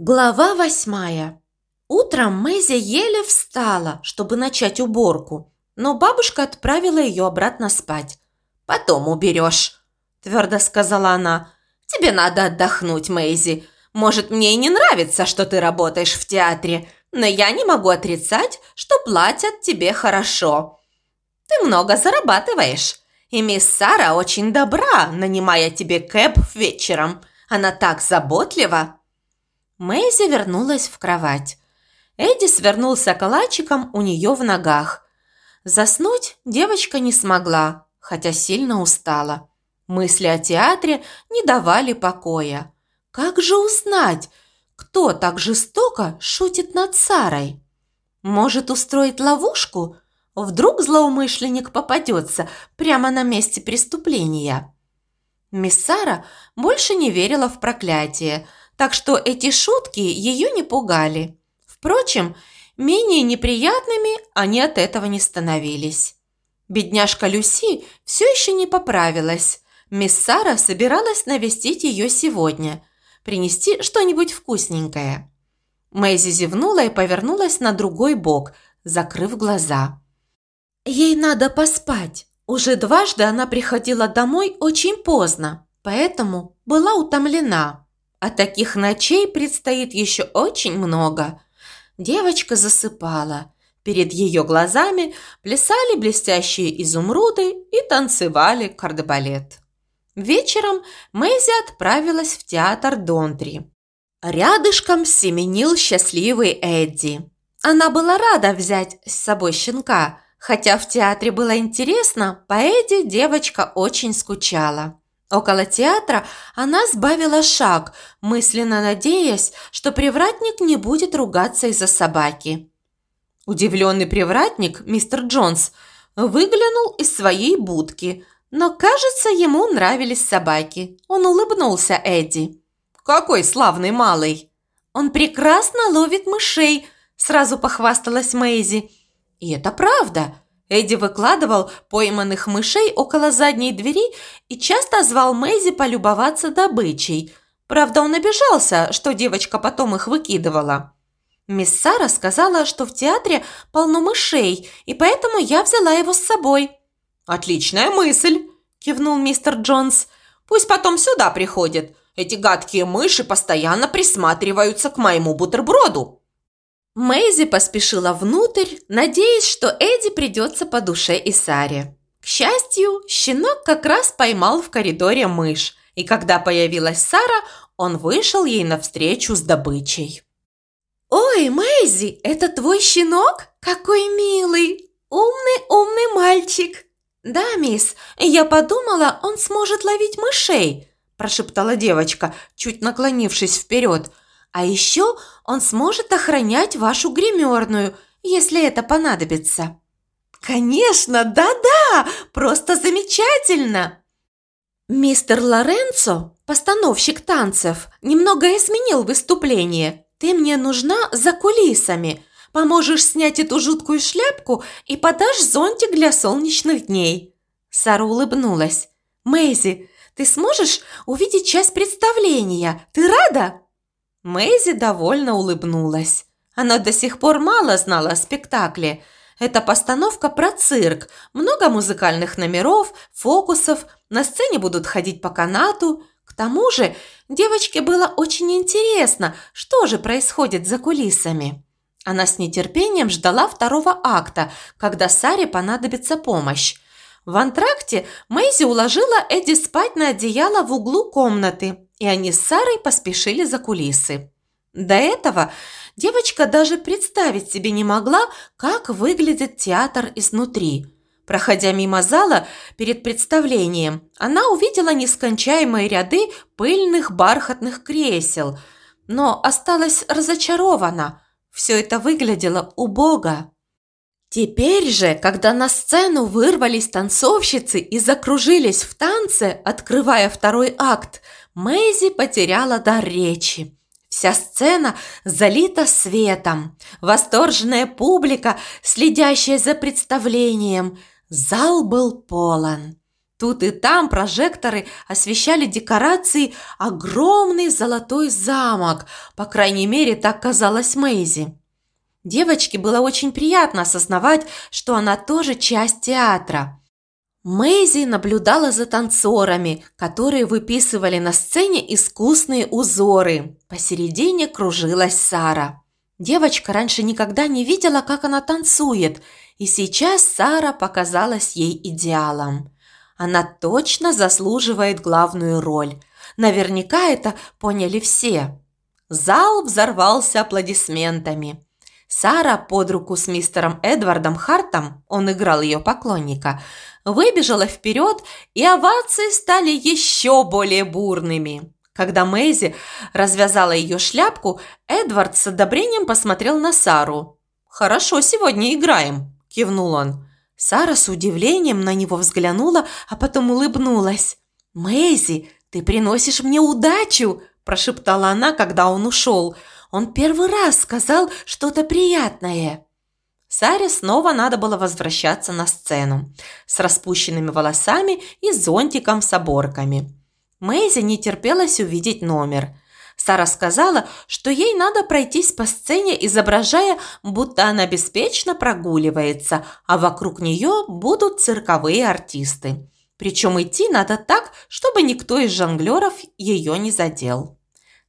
Глава восьмая. Утром Мэйзи еле встала, чтобы начать уборку, но бабушка отправила ее обратно спать. «Потом уберешь», – твердо сказала она. «Тебе надо отдохнуть, Мэйзи. Может, мне и не нравится, что ты работаешь в театре, но я не могу отрицать, что платят тебе хорошо. Ты много зарабатываешь, и мисс Сара очень добра, нанимая тебе кэп вечером. Она так заботлива». Мэйзи вернулась в кровать. Эдди свернулся калачиком у нее в ногах. Заснуть девочка не смогла, хотя сильно устала. Мысли о театре не давали покоя. Как же узнать, кто так жестоко шутит над Сарой? Может устроить ловушку? Вдруг злоумышленник попадется прямо на месте преступления? Мисс Сара больше не верила в проклятие – так что эти шутки ее не пугали. Впрочем, менее неприятными они от этого не становились. Бедняжка Люси все еще не поправилась. Мисс Сара собиралась навестить ее сегодня, принести что-нибудь вкусненькое. Мэйзи зевнула и повернулась на другой бок, закрыв глаза. Ей надо поспать. Уже дважды она приходила домой очень поздно, поэтому была утомлена. А таких ночей предстоит еще очень много. Девочка засыпала. Перед ее глазами плясали блестящие изумруды и танцевали кардебалет. Вечером Мэйзи отправилась в театр Донтри. Рядышком семенил счастливый Эдди. Она была рада взять с собой щенка, хотя в театре было интересно, по Эдди девочка очень скучала. Около театра она сбавила шаг, мысленно надеясь, что привратник не будет ругаться из-за собаки. Удивленный привратник, мистер Джонс, выглянул из своей будки, но, кажется, ему нравились собаки. Он улыбнулся Эдди. «Какой славный малый!» «Он прекрасно ловит мышей», – сразу похвасталась Мэйзи. «И это правда!» Эдди выкладывал пойманных мышей около задней двери и часто звал Мэйзи полюбоваться добычей. Правда, он обижался, что девочка потом их выкидывала. Мисс Сара сказала, что в театре полно мышей, и поэтому я взяла его с собой. «Отличная мысль!» – кивнул мистер Джонс. «Пусть потом сюда приходит. Эти гадкие мыши постоянно присматриваются к моему бутерброду». Мэйзи поспешила внутрь, надеясь, что Эдди придется по душе и Саре. К счастью, щенок как раз поймал в коридоре мышь, и когда появилась Сара, он вышел ей навстречу с добычей. «Ой, Мэйзи, это твой щенок? Какой милый! Умный-умный мальчик!» «Да, мисс, я подумала, он сможет ловить мышей», – прошептала девочка, чуть наклонившись вперед – а еще он сможет охранять вашу гримерную, если это понадобится». «Конечно, да-да, просто замечательно!» «Мистер Лоренцо, постановщик танцев, немного изменил выступление. Ты мне нужна за кулисами. Поможешь снять эту жуткую шляпку и подашь зонтик для солнечных дней». Сара улыбнулась. «Мэйзи, ты сможешь увидеть часть представления? Ты рада?» Мэйзи довольно улыбнулась. Она до сих пор мало знала о спектакле. Это постановка про цирк, много музыкальных номеров, фокусов, на сцене будут ходить по канату. К тому же девочке было очень интересно, что же происходит за кулисами. Она с нетерпением ждала второго акта, когда Саре понадобится помощь. В антракте Мэйзи уложила Эдди спать на одеяло в углу комнаты, и они с Сарой поспешили за кулисы. До этого девочка даже представить себе не могла, как выглядит театр изнутри. Проходя мимо зала перед представлением, она увидела нескончаемые ряды пыльных бархатных кресел, но осталась разочарована. Все это выглядело убого. Теперь же, когда на сцену вырвались танцовщицы и закружились в танце, открывая второй акт, Мэйзи потеряла дар речи. Вся сцена залита светом, восторженная публика, следящая за представлением. Зал был полон. Тут и там прожекторы освещали декорации огромный золотой замок, по крайней мере, так казалось Мэйзи. Девочке было очень приятно осознавать, что она тоже часть театра. Мэйзи наблюдала за танцорами, которые выписывали на сцене искусные узоры. Посередине кружилась Сара. Девочка раньше никогда не видела, как она танцует, и сейчас Сара показалась ей идеалом. Она точно заслуживает главную роль. Наверняка это поняли все. Зал взорвался аплодисментами. Сара под руку с мистером Эдвардом Хартом, он играл ее поклонника, выбежала вперед, и овации стали еще более бурными. Когда Мэйзи развязала ее шляпку, Эдвард с одобрением посмотрел на Сару. «Хорошо сегодня играем», – кивнул он. Сара с удивлением на него взглянула, а потом улыбнулась. «Мэйзи, ты приносишь мне удачу!» – прошептала она, когда он ушел. «Он первый раз сказал что-то приятное». Саре снова надо было возвращаться на сцену с распущенными волосами и зонтиком с оборками. Мэйзи не терпелось увидеть номер – Сара сказала, что ей надо пройтись по сцене, изображая, будто она беспечно прогуливается, а вокруг нее будут цирковые артисты. Причем идти надо так, чтобы никто из жонглеров ее не задел.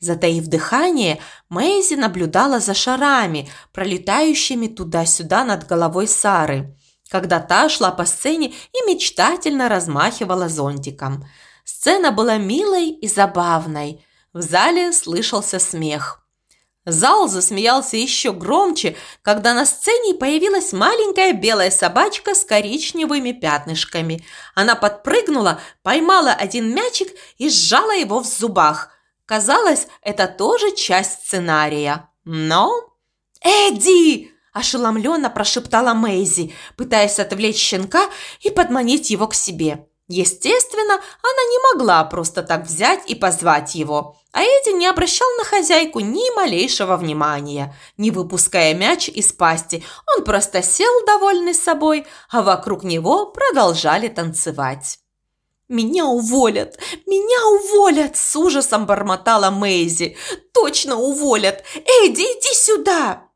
Затаив дыхание, Мэйзи наблюдала за шарами, пролетающими туда-сюда над головой Сары, когда та шла по сцене и мечтательно размахивала зонтиком. Сцена была милой и забавной – в зале слышался смех. Зал засмеялся еще громче, когда на сцене появилась маленькая белая собачка с коричневыми пятнышками. Она подпрыгнула, поймала один мячик и сжала его в зубах. Казалось, это тоже часть сценария. Но... «Эдди!» – ошеломленно прошептала Мэйзи, пытаясь отвлечь щенка и подманить его к себе. Естественно, она не могла просто так взять и позвать его. А Эдди не обращал на хозяйку ни малейшего внимания. Не выпуская мяч из пасти, он просто сел довольный собой, а вокруг него продолжали танцевать. «Меня уволят! Меня уволят!» – с ужасом бормотала Мэйзи. «Точно уволят! Эдди, иди сюда!»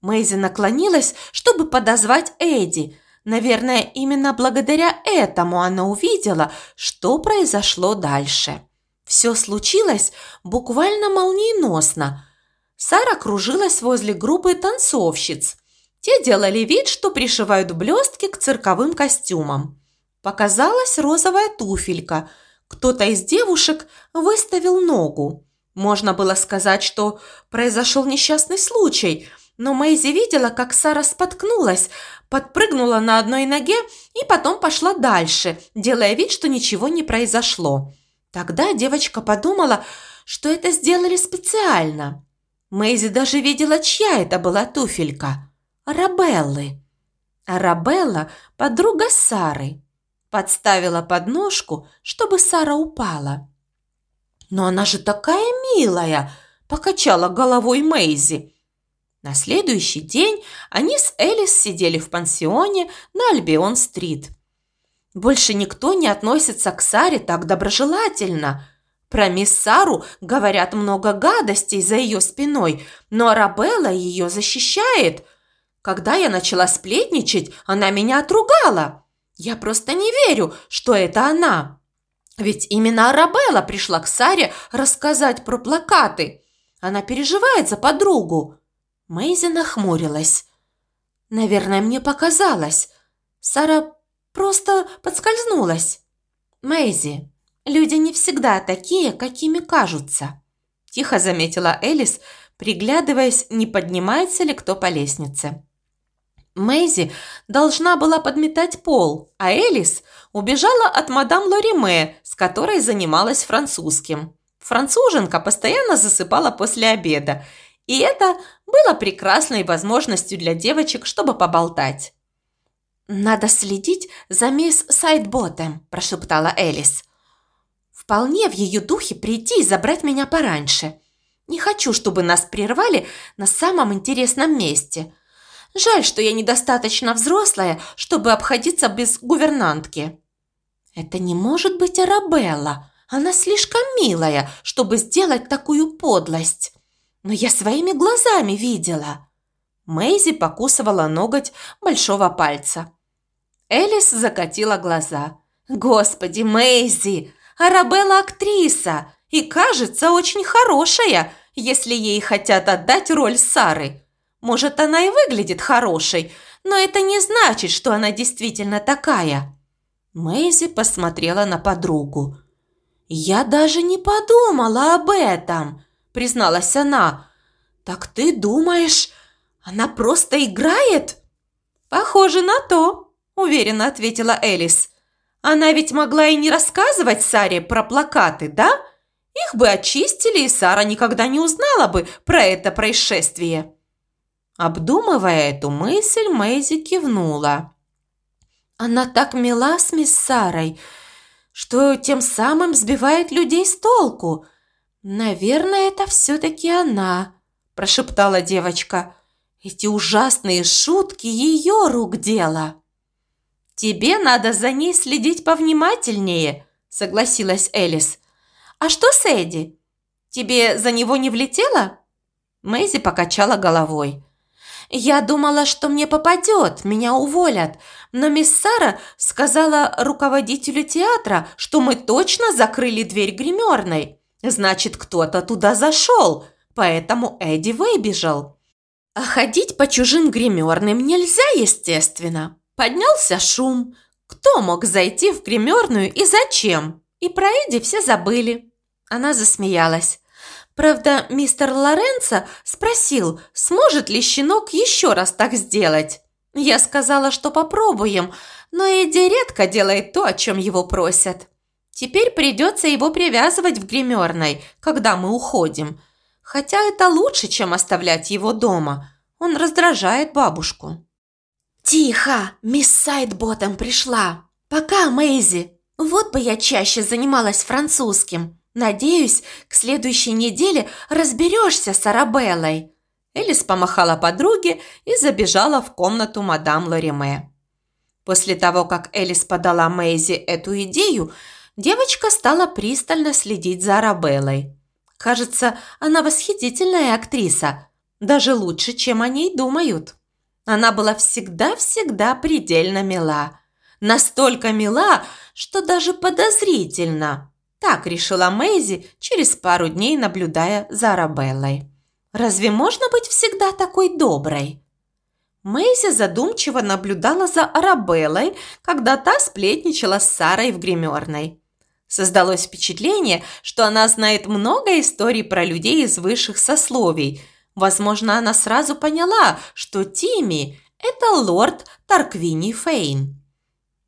Мэйзи наклонилась, чтобы подозвать Эдди, Наверное, именно благодаря этому она увидела, что произошло дальше. Все случилось буквально молниеносно. Сара кружилась возле группы танцовщиц. Те делали вид, что пришивают блестки к цирковым костюмам. Показалась розовая туфелька. Кто-то из девушек выставил ногу. Можно было сказать, что произошел несчастный случай – но Мэйзи видела, как Сара споткнулась, подпрыгнула на одной ноге и потом пошла дальше, делая вид, что ничего не произошло. Тогда девочка подумала, что это сделали специально. Мэйзи даже видела, чья это была туфелька. Арабеллы. Арабелла – подруга Сары. Подставила подножку, чтобы Сара упала. «Но она же такая милая!» – покачала головой Мэйзи. На следующий день они с Элис сидели в пансионе на Альбион-стрит. Больше никто не относится к Саре так доброжелательно. Про мисс Сару говорят много гадостей за ее спиной, но Арабелла ее защищает. Когда я начала сплетничать, она меня отругала. Я просто не верю, что это она. Ведь именно Арабелла пришла к Саре рассказать про плакаты. Она переживает за подругу. Мэйзи нахмурилась. «Наверное, мне показалось. Сара просто подскользнулась. Мэйзи, люди не всегда такие, какими кажутся», – тихо заметила Элис, приглядываясь, не поднимается ли кто по лестнице. Мэйзи должна была подметать пол, а Элис убежала от мадам Лориме, с которой занималась французским. Француженка постоянно засыпала после обеда, и это было прекрасной возможностью для девочек, чтобы поболтать. «Надо следить за мисс Сайдботом», – прошептала Элис. «Вполне в ее духе прийти и забрать меня пораньше. Не хочу, чтобы нас прервали на самом интересном месте. Жаль, что я недостаточно взрослая, чтобы обходиться без гувернантки». Это не может быть Арабелла. Она слишком милая, чтобы сделать такую подлость. Но я своими глазами видела. Мэйзи покусывала ноготь большого пальца. Элис закатила глаза. «Господи, Мэйзи! Арабелла актриса! И, кажется, очень хорошая, если ей хотят отдать роль Сары. Может, она и выглядит хорошей, но это не значит, что она действительно такая». Мэйзи посмотрела на подругу. «Я даже не подумала об этом», – призналась она. «Так ты думаешь, она просто играет?» «Похоже на то», – уверенно ответила Элис. «Она ведь могла и не рассказывать Саре про плакаты, да? Их бы очистили, и Сара никогда не узнала бы про это происшествие». Обдумывая эту мысль, Мэйзи кивнула. «Она так мила с мисс Сарой, что тем самым сбивает людей с толку. Наверное, это все-таки она», – прошептала девочка. «Эти ужасные шутки ее рук дело». «Тебе надо за ней следить повнимательнее», – согласилась Элис. «А что с Эдди? Тебе за него не влетело?» Мэйзи покачала головой. Я думала, что мне попадет, меня уволят. Но мисс Сара сказала руководителю театра, что мы точно закрыли дверь гримерной. Значит, кто-то туда зашел, поэтому Эдди выбежал. А ходить по чужим гримерным нельзя, естественно. Поднялся шум. Кто мог зайти в гримерную и зачем? И про Эдди все забыли. Она засмеялась. Правда, мистер Лоренцо спросил, сможет ли щенок еще раз так сделать. Я сказала, что попробуем, но Эдди редко делает то, о чем его просят. Теперь придется его привязывать в гримерной, когда мы уходим. Хотя это лучше, чем оставлять его дома. Он раздражает бабушку. «Тихо! Мисс Сайдботом пришла! Пока, Мэйзи! Вот бы я чаще занималась французским!» Надеюсь, к следующей неделе разберешься с Арабеллой». Элис помахала подруге и забежала в комнату мадам Лориме. После того, как Элис подала Мэйзи эту идею, девочка стала пристально следить за Арабеллой. Кажется, она восхитительная актриса, даже лучше, чем о ней думают. Она была всегда-всегда предельно мила. Настолько мила, что даже подозрительно. Так решила Мэйзи, через пару дней наблюдая за Арабеллой. «Разве можно быть всегда такой доброй?» Мэйзи задумчиво наблюдала за Арабеллой, когда та сплетничала с Сарой в гримерной. Создалось впечатление, что она знает много историй про людей из высших сословий. Возможно, она сразу поняла, что Тимми – это лорд Тарквини Фейн.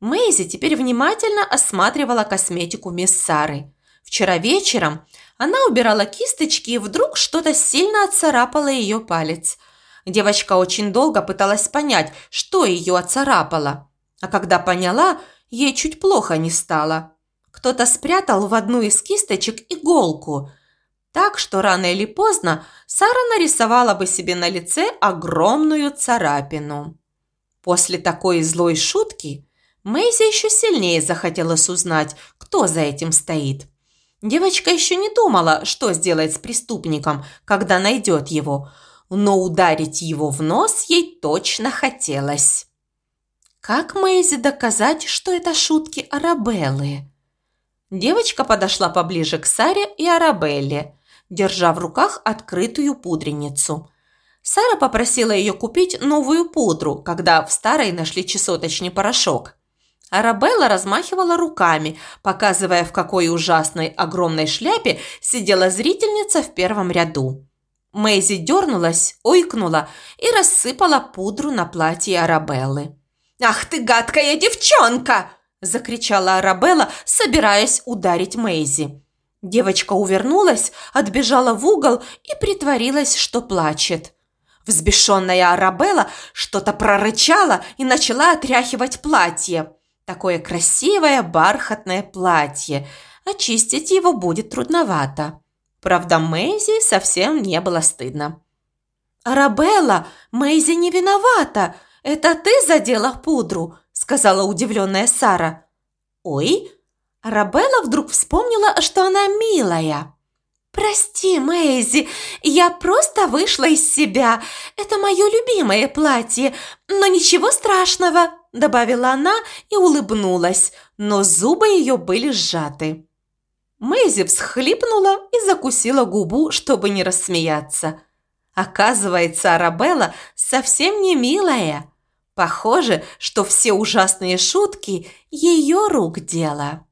Мэйзи теперь внимательно осматривала косметику мисс Сары. Вчера вечером она убирала кисточки, и вдруг что-то сильно отцарапало ее палец. Девочка очень долго пыталась понять, что ее отцарапало. А когда поняла, ей чуть плохо не стало. Кто-то спрятал в одну из кисточек иголку. Так что рано или поздно Сара нарисовала бы себе на лице огромную царапину. После такой злой шутки Мэйзи еще сильнее захотелось узнать, кто за этим стоит. Девочка еще не думала, что сделать с преступником, когда найдет его, но ударить его в нос ей точно хотелось. Как Мэйзи доказать, что это шутки Арабеллы? Девочка подошла поближе к Саре и Арабелле, держа в руках открытую пудреницу. Сара попросила ее купить новую пудру, когда в старой нашли чесоточный порошок. Арабелла размахивала руками, показывая, в какой ужасной огромной шляпе сидела зрительница в первом ряду. Мэйзи дернулась, ойкнула и рассыпала пудру на платье Арабеллы. «Ах ты гадкая девчонка!» – закричала Арабелла, собираясь ударить Мэйзи. Девочка увернулась, отбежала в угол и притворилась, что плачет. Взбешенная Арабелла что-то прорычала и начала отряхивать платье. Такое красивое бархатное платье. Очистить его будет трудновато. Правда, Мэйзи совсем не было стыдно. «Арабелла, Мэйзи не виновата. Это ты задела пудру», – сказала удивленная Сара. «Ой, Арабелла вдруг вспомнила, что она милая. «Прости, Мэйзи, я просто вышла из себя. Это мое любимое платье, но ничего страшного», – добавила она и улыбнулась, но зубы ее были сжаты. Мэйзи всхлипнула и закусила губу, чтобы не рассмеяться. Оказывается, Арабелла совсем не милая. Похоже, что все ужасные шутки – ее рук дело.